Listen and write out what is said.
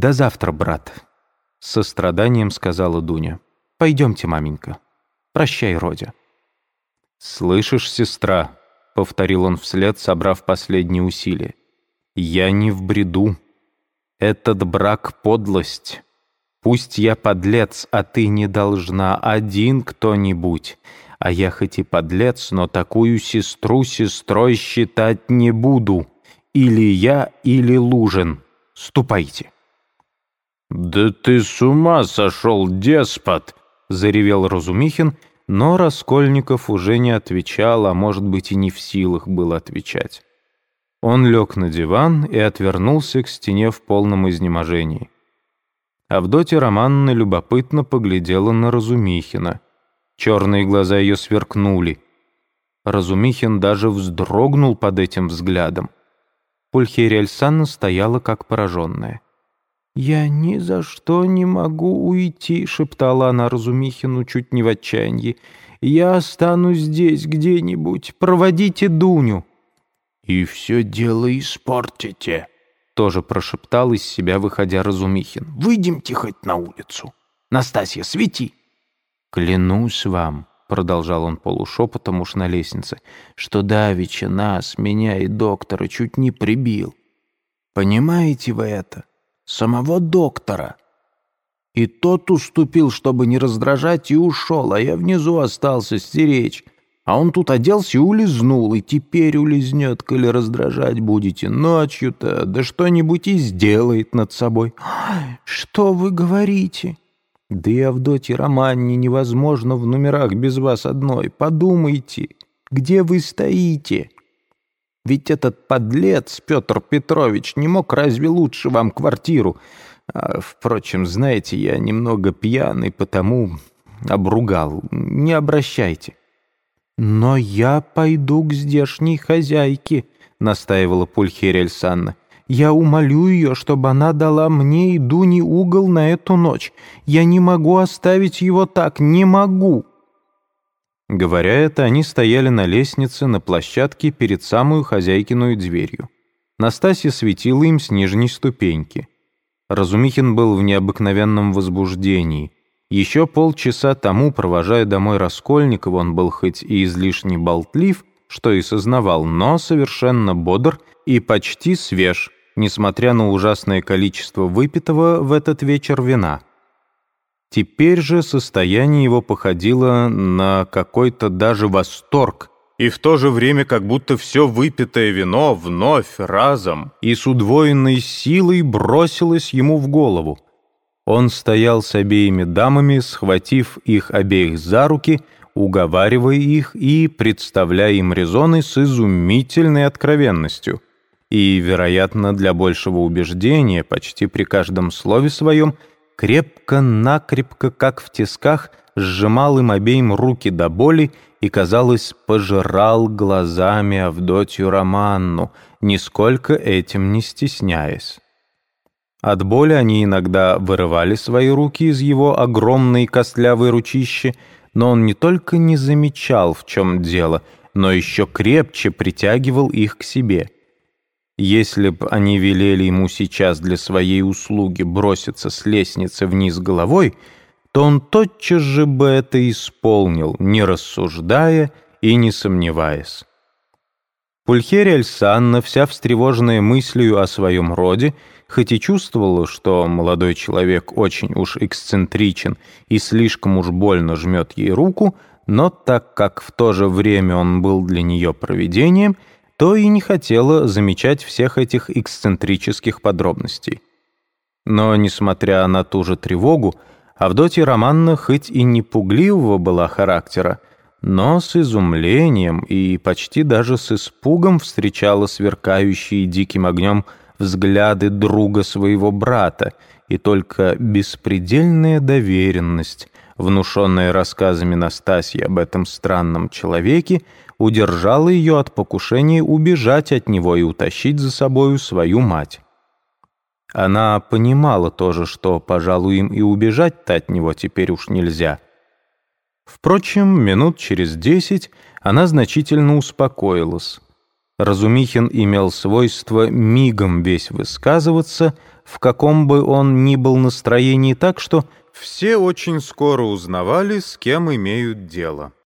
«До завтра, брат», — с состраданием сказала Дуня. «Пойдемте, маменька. Прощай, Родя». «Слышишь, сестра?» — повторил он вслед, собрав последние усилия. «Я не в бреду. Этот брак — подлость. Пусть я подлец, а ты не должна, один кто-нибудь. А я хоть и подлец, но такую сестру сестрой считать не буду. Или я, или Лужин. Ступайте». «Да ты с ума сошел, деспот!» — заревел Разумихин, но Раскольников уже не отвечал, а может быть и не в силах был отвечать. Он лег на диван и отвернулся к стене в полном изнеможении. Авдотья Романовна любопытно поглядела на Разумихина. Черные глаза ее сверкнули. Разумихин даже вздрогнул под этим взглядом. Пульхерия Альсанна стояла как пораженная. «Я ни за что не могу уйти», — шептала она Разумихину чуть не в отчаянии. «Я останусь здесь где-нибудь. Проводите Дуню». «И все дело испортите», — тоже прошептал из себя, выходя Разумихин. «Выйдемте хоть на улицу. Настасья, свети». «Клянусь вам», — продолжал он полушепотом уж на лестнице, «что Давича нас, меня и доктора чуть не прибил. Понимаете вы это? Самого доктора. И тот уступил, чтобы не раздражать, и ушел, а я внизу остался стеречь. А он тут оделся и улизнул, и теперь улизнет, коли раздражать будете ночью-то, да что-нибудь и сделает над собой. «Что вы говорите?» «Да и Авдотье Романне невозможно в номерах без вас одной. Подумайте, где вы стоите?» Ведь этот подлец Петр Петрович не мог разве лучше вам квартиру? А, впрочем, знаете, я немного пьяный, потому обругал. Не обращайте. «Но я пойду к здешней хозяйке», — настаивала Пульхерия Альсанна. «Я умолю ее, чтобы она дала мне и Дуне угол на эту ночь. Я не могу оставить его так, не могу». Говоря это, они стояли на лестнице на площадке перед самую хозяйкиную дверью. Настасья светила им с нижней ступеньки. Разумихин был в необыкновенном возбуждении. Еще полчаса тому, провожая домой Раскольникова, он был хоть и излишне болтлив, что и сознавал, но совершенно бодр и почти свеж, несмотря на ужасное количество выпитого в этот вечер вина. Теперь же состояние его походило на какой-то даже восторг, и в то же время как будто все выпитое вино вновь, разом и с удвоенной силой бросилось ему в голову. Он стоял с обеими дамами, схватив их обеих за руки, уговаривая их и представляя им резоны с изумительной откровенностью. И, вероятно, для большего убеждения, почти при каждом слове своем – крепко-накрепко, как в тисках, сжимал им обеим руки до боли и, казалось, пожирал глазами Авдотью Романну, нисколько этим не стесняясь. От боли они иногда вырывали свои руки из его огромной костлявой ручищи, но он не только не замечал, в чем дело, но еще крепче притягивал их к себе — если б они велели ему сейчас для своей услуги броситься с лестницы вниз головой, то он тотчас же бы это исполнил, не рассуждая и не сомневаясь. Пульхерия Альсанна, вся встревоженная мыслью о своем роде, хоть и чувствовала, что молодой человек очень уж эксцентричен и слишком уж больно жмет ей руку, но так как в то же время он был для нее провидением — то и не хотела замечать всех этих эксцентрических подробностей. Но, несмотря на ту же тревогу, Авдотья Романна хоть и не пугливого была характера, но с изумлением и почти даже с испугом встречала сверкающие диким огнем взгляды друга своего брата, и только беспредельная доверенность, внушенная рассказами Настасьи об этом странном человеке, удержала ее от покушения убежать от него и утащить за собою свою мать. Она понимала тоже, что, пожалуй, им и убежать-то от него теперь уж нельзя. Впрочем, минут через десять она значительно успокоилась. Разумихин имел свойство мигом весь высказываться, в каком бы он ни был настроении так, что все очень скоро узнавали, с кем имеют дело.